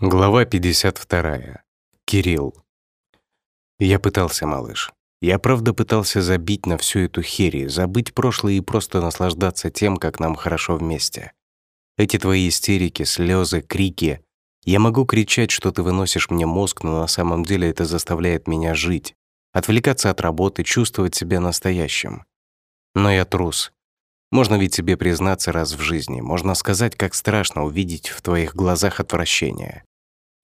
Глава 52. Кирилл. Я пытался, малыш. Я правда пытался забить на всю эту херь, забыть прошлое и просто наслаждаться тем, как нам хорошо вместе. Эти твои истерики, слезы, крики. Я могу кричать, что ты выносишь мне мозг, но на самом деле это заставляет меня жить, отвлекаться от работы, чувствовать себя настоящим. Но я трус. Можно ведь себе признаться раз в жизни, можно сказать, как страшно увидеть в твоих глазах отвращение.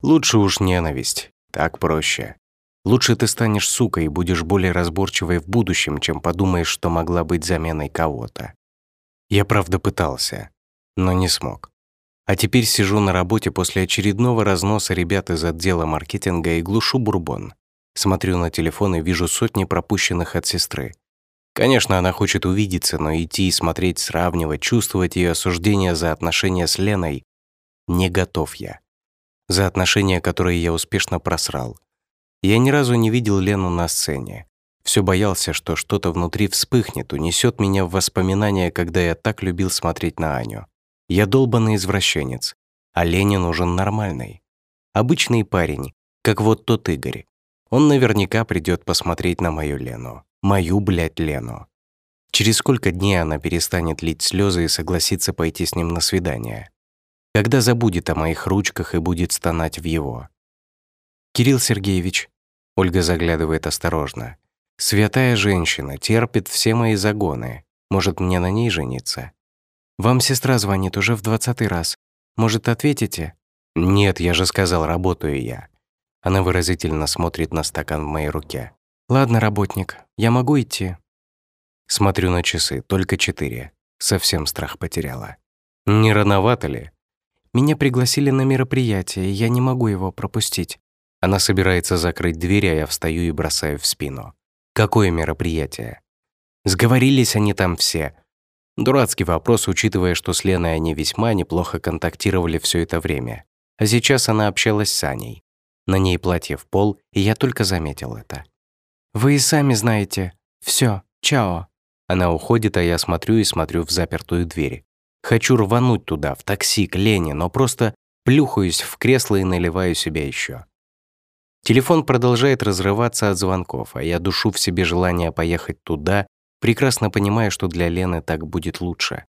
Лучше уж ненависть, так проще. Лучше ты станешь сукой и будешь более разборчивой в будущем, чем подумаешь, что могла быть заменой кого-то. Я правда пытался, но не смог. А теперь сижу на работе после очередного разноса ребят из отдела маркетинга и глушу бурбон. Смотрю на телефон и вижу сотни пропущенных от сестры. Конечно, она хочет увидеться, но идти и смотреть, сравнивать, чувствовать ее осуждение за отношения с Леной не готов я. За отношения, которые я успешно просрал. Я ни разу не видел Лену на сцене. Все боялся, что что-то внутри вспыхнет, унесет меня в воспоминания, когда я так любил смотреть на Аню. Я долбанный извращенец, а Лене нужен нормальный. Обычный парень, как вот тот Игорь. Он наверняка придет посмотреть на мою Лену. Мою, блядь, Лену. Через сколько дней она перестанет лить слезы и согласится пойти с ним на свидание? Когда забудет о моих ручках и будет стонать в его? «Кирилл Сергеевич», — Ольга заглядывает осторожно, «святая женщина, терпит все мои загоны. Может, мне на ней жениться?» «Вам сестра звонит уже в двадцатый раз. Может, ответите?» «Нет, я же сказал, работаю я». Она выразительно смотрит на стакан в моей руке. «Ладно, работник, я могу идти?» Смотрю на часы, только четыре. Совсем страх потеряла. Не рановато ли? Меня пригласили на мероприятие, я не могу его пропустить. Она собирается закрыть дверь, а я встаю и бросаю в спину. Какое мероприятие? Сговорились они там все. Дурацкий вопрос, учитывая, что с Леной они весьма неплохо контактировали все это время. А сейчас она общалась с Аней. На ней платье в пол, и я только заметил это. Вы и сами знаете. Все, чао. Она уходит, а я смотрю и смотрю в запертую дверь. Хочу рвануть туда, в такси, к Лене, но просто плюхаюсь в кресло и наливаю себя еще. Телефон продолжает разрываться от звонков, а я душу в себе желание поехать туда, прекрасно понимая, что для Лены так будет лучше.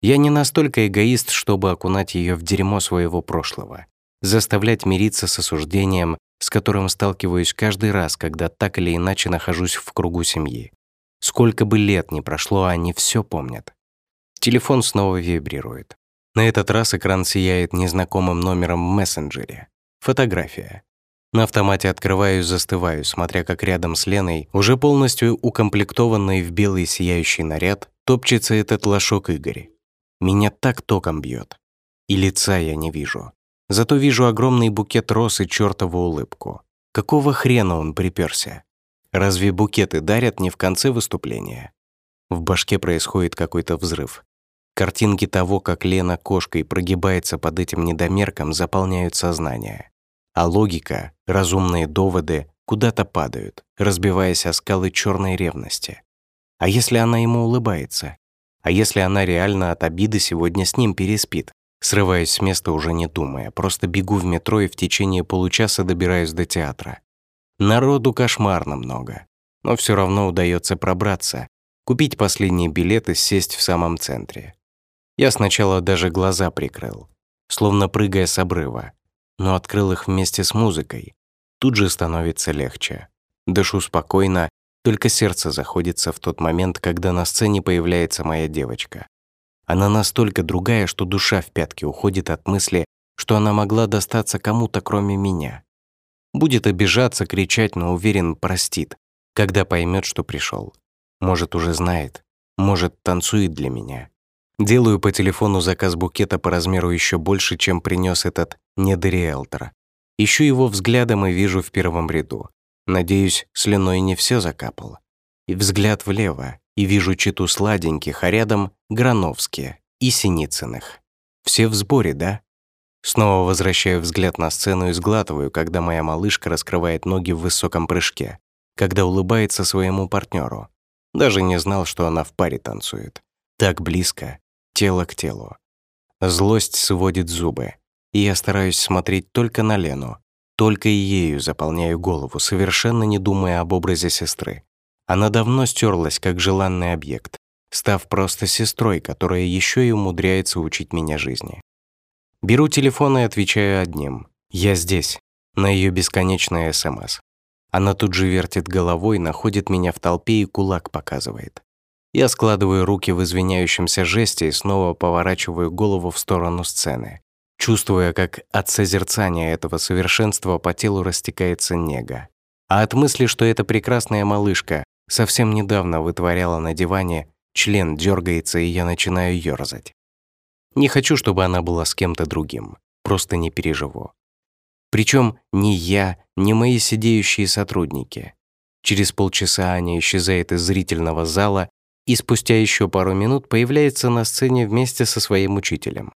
Я не настолько эгоист, чтобы окунать ее в дерьмо своего прошлого, заставлять мириться с осуждением, с которым сталкиваюсь каждый раз, когда так или иначе нахожусь в кругу семьи. Сколько бы лет ни прошло, они все помнят. Телефон снова вибрирует. На этот раз экран сияет незнакомым номером в мессенджере. Фотография. На автомате открываю и застываю, смотря как рядом с Леной, уже полностью укомплектованный в белый сияющий наряд, топчется этот лошок Игорь. Меня так током бьет. И лица я не вижу. Зато вижу огромный букет роз и чертову улыбку. Какого хрена он приперся? Разве букеты дарят не в конце выступления? В башке происходит какой-то взрыв. Картинки того, как Лена кошкой прогибается под этим недомерком, заполняют сознание. А логика, разумные доводы куда-то падают, разбиваясь о скалы черной ревности. А если она ему улыбается? А если она реально от обиды сегодня с ним переспит? Срываюсь с места уже не думая, просто бегу в метро и в течение получаса добираюсь до театра. Народу кошмарно много, но все равно удается пробраться, купить последние билеты, сесть в самом центре. Я сначала даже глаза прикрыл, словно прыгая с обрыва, но открыл их вместе с музыкой. Тут же становится легче. Дышу спокойно, только сердце заходится в тот момент, когда на сцене появляется моя девочка. Она настолько другая, что душа в пятки уходит от мысли, что она могла достаться кому-то, кроме меня. Будет обижаться, кричать, но уверен, простит, когда поймет, что пришел. Может, уже знает, может, танцует для меня. Делаю по телефону заказ букета по размеру еще больше, чем принес этот недориэлтор. Ищу его взглядом и вижу в первом ряду. Надеюсь, слюной не все закапало. И взгляд влево, и вижу читу сладеньких, а рядом — Грановские и Синицыных. Все в сборе, да? Снова возвращаю взгляд на сцену и сглатываю, когда моя малышка раскрывает ноги в высоком прыжке, когда улыбается своему партнеру. Даже не знал, что она в паре танцует. Так близко, тело к телу. Злость сводит зубы. и я стараюсь смотреть только на Лену. Только ею заполняю голову, совершенно не думая об образе сестры. Она давно стерлась как желанный объект, став просто сестрой, которая еще и умудряется учить меня жизни. Беру телефон и отвечаю одним. «Я здесь», на ее бесконечное СМС. Она тут же вертит головой, находит меня в толпе и кулак показывает. Я складываю руки в извиняющемся жесте и снова поворачиваю голову в сторону сцены, чувствуя, как от созерцания этого совершенства по телу растекается нега. А от мысли, что эта прекрасная малышка совсем недавно вытворяла на диване, член дергается, и я начинаю ёрзать. Не хочу, чтобы она была с кем-то другим. Просто не переживу. Причем ни я, ни мои сидеющие сотрудники. Через полчаса Аня исчезает из зрительного зала и спустя еще пару минут появляется на сцене вместе со своим учителем.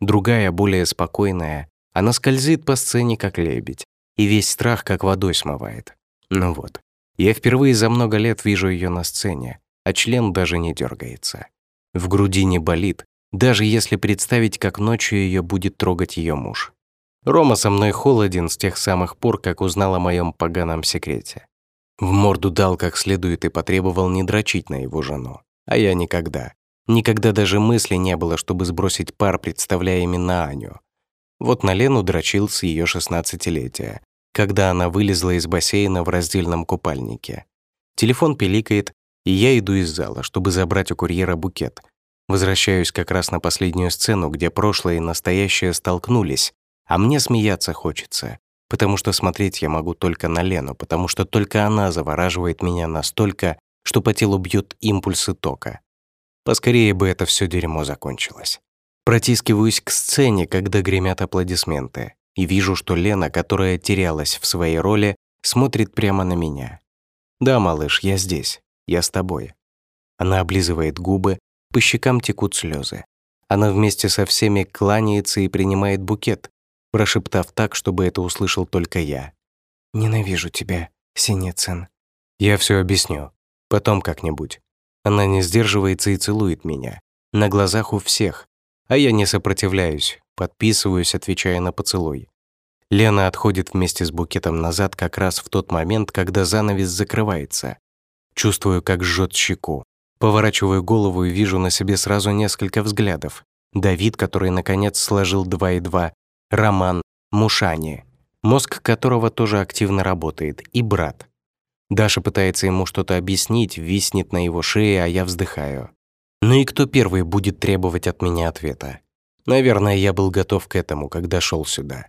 Другая, более спокойная, она скользит по сцене, как лебедь, и весь страх как водой смывает. Ну вот, я впервые за много лет вижу ее на сцене, а член даже не дергается. В груди не болит, даже если представить, как ночью ее будет трогать ее муж. Рома со мной холоден с тех самых пор, как узнал о моем поганом секрете. В морду дал как следует и потребовал не дрочить на его жену. А я никогда. Никогда даже мысли не было, чтобы сбросить пар, представляя именно Аню. Вот на Лену дрочил с ее шестнадцатилетия, когда она вылезла из бассейна в раздельном купальнике. Телефон пиликает, и я иду из зала, чтобы забрать у курьера букет. Возвращаюсь как раз на последнюю сцену, где прошлое и настоящее столкнулись, а мне смеяться хочется, потому что смотреть я могу только на Лену, потому что только она завораживает меня настолько, что по телу бьют импульсы тока. Поскорее бы это все дерьмо закончилось. Протискиваюсь к сцене, когда гремят аплодисменты, и вижу, что Лена, которая терялась в своей роли, смотрит прямо на меня. «Да, малыш, я здесь. Я с тобой». Она облизывает губы, по щекам текут слезы. Она вместе со всеми кланяется и принимает букет, прошептав так, чтобы это услышал только я. «Ненавижу тебя, Синицын». «Я все объясню. Потом как-нибудь». Она не сдерживается и целует меня. На глазах у всех. А я не сопротивляюсь, подписываюсь, отвечая на поцелуй. Лена отходит вместе с букетом назад как раз в тот момент, когда занавес закрывается. Чувствую, как жжет щеку. Поворачиваю голову и вижу на себе сразу несколько взглядов. Давид, который наконец сложил два и два, Роман Мушани, мозг которого тоже активно работает, и брат. Даша пытается ему что-то объяснить, виснет на его шее, а я вздыхаю. Ну и кто первый будет требовать от меня ответа? Наверное, я был готов к этому, когда шел сюда.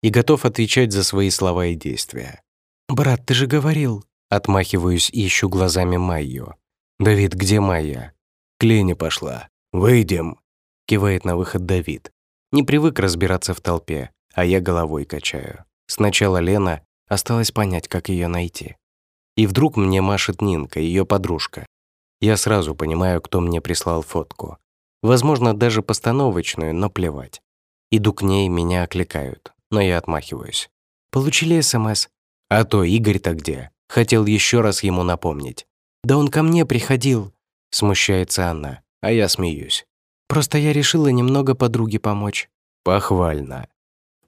И готов отвечать за свои слова и действия. «Брат, ты же говорил...» Отмахиваюсь и ищу глазами Майю. «Давид, где Майя?» «К Лене пошла. Выйдем!» Кивает на выход Давид. Не привык разбираться в толпе, а я головой качаю. Сначала Лена, осталось понять, как ее найти. И вдруг мне машет Нинка, ее подружка. Я сразу понимаю, кто мне прислал фотку. Возможно, даже постановочную, но плевать. Иду к ней, меня окликают, но я отмахиваюсь. Получили СМС? А то Игорь-то где? Хотел еще раз ему напомнить. Да он ко мне приходил. Смущается она, а я смеюсь. Просто я решила немного подруге помочь». «Похвально».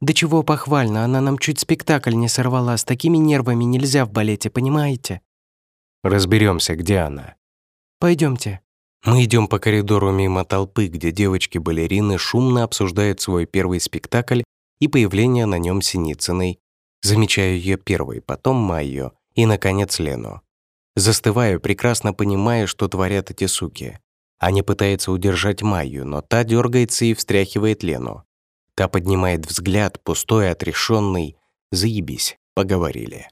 «Да чего похвально, она нам чуть спектакль не сорвала, с такими нервами нельзя в балете, понимаете?» Разберемся, где она». Пойдемте. Мы идем по коридору мимо толпы, где девочки-балерины шумно обсуждают свой первый спектакль и появление на нем Синицыной. Замечаю ее первой, потом Майю и, наконец, Лену. Застываю, прекрасно понимая, что творят эти суки. Аня пытается удержать Майю, но та дергается и встряхивает Лену. Та поднимает взгляд, пустой, отрешенный. «Заебись», — поговорили.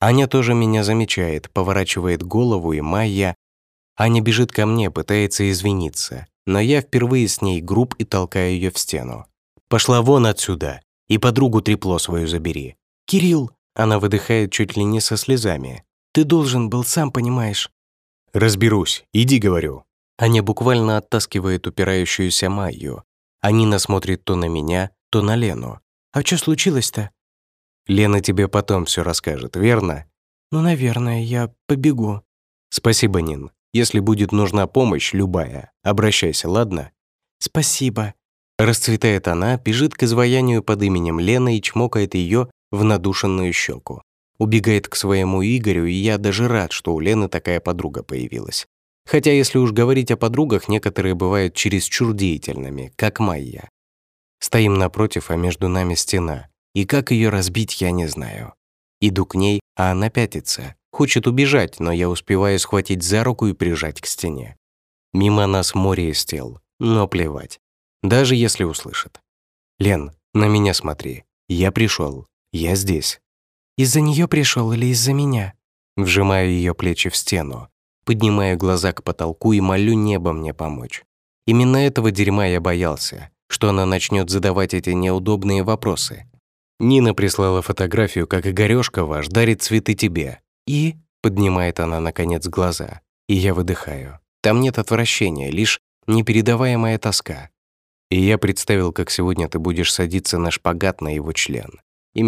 Аня тоже меня замечает, поворачивает голову, и Майя... Аня бежит ко мне, пытается извиниться, но я впервые с ней груб и толкаю ее в стену. «Пошла вон отсюда и подругу трепло свою забери». «Кирилл!» Она выдыхает чуть ли не со слезами. «Ты должен был, сам понимаешь». «Разберусь, иди, говорю». Аня буквально оттаскивает упирающуюся Майю. Анина смотрит то на меня, то на Лену. «А что случилось-то?» «Лена тебе потом все расскажет, верно?» «Ну, наверное, я побегу». «Спасибо, Нин. Если будет нужна помощь, любая, обращайся, ладно?» «Спасибо». Расцветает она, бежит к изваянию под именем Лена и чмокает ее в надушенную щеку. Убегает к своему Игорю, и я даже рад, что у Лены такая подруга появилась. Хотя, если уж говорить о подругах, некоторые бывают чересчур деятельными, как Майя. Стоим напротив, а между нами стена. И как ее разбить, я не знаю. Иду к ней, а она пятится. Хочет убежать, но я успеваю схватить за руку и прижать к стене. Мимо нас море из тел, но плевать. Даже если услышит. «Лен, на меня смотри. Я пришел. Я здесь». «Из-за нее пришел или из-за меня?» Вжимаю ее плечи в стену, поднимая глаза к потолку и молю небо мне помочь. Именно этого дерьма я боялся, что она начнет задавать эти неудобные вопросы. Нина прислала фотографию, как Игорёшка ваш дарит цветы тебе. И поднимает она наконец глаза, и я выдыхаю. Там нет отвращения, лишь непередаваемая тоска. И я представил, как сегодня ты будешь садиться на шпагат на его член.